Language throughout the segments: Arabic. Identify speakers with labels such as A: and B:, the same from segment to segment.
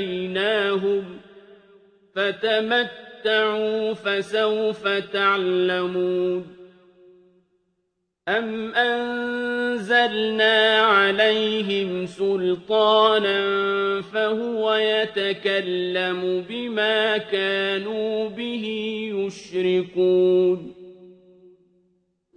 A: آتَيْنَاهُمْ ۚ فَتَمَتَّعُوا فَسَوْفَ تَعْلَمُونَ أَمْ أَنزَلْنَا عَلَيْهِمْ سُلْطَانًا فَهُوَ يَتَكَلَّمُ بِمَا كَانُوا بِهِ يُشْرِكُونَ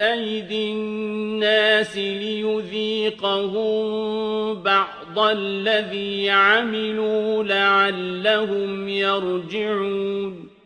A: أَيْدِي النَّاسِ لِيُذِيقَهُم بَعْضَ الَّذِي عَمِلُوا لَعَلَّهُمْ يَرْجِعُونَ.